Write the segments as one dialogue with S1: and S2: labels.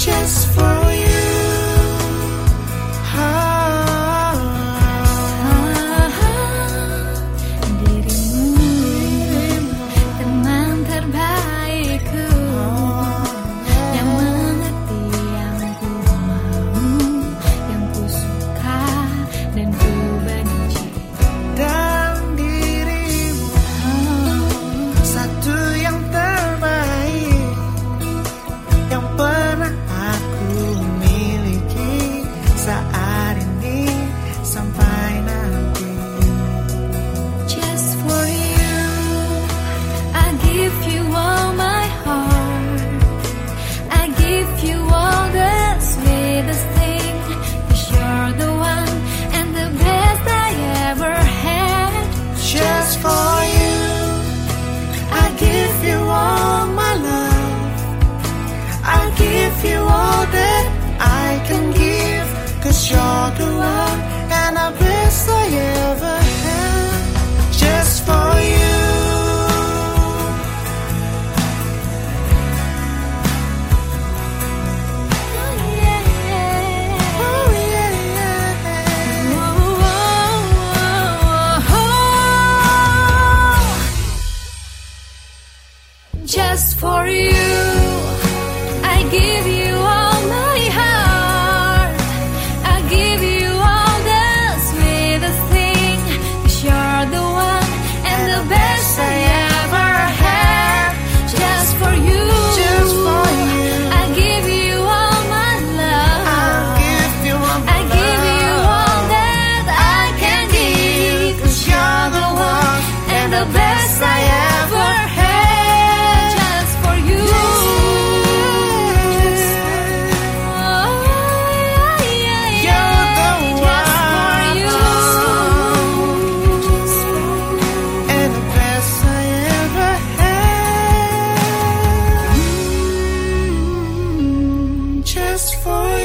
S1: just for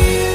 S1: you.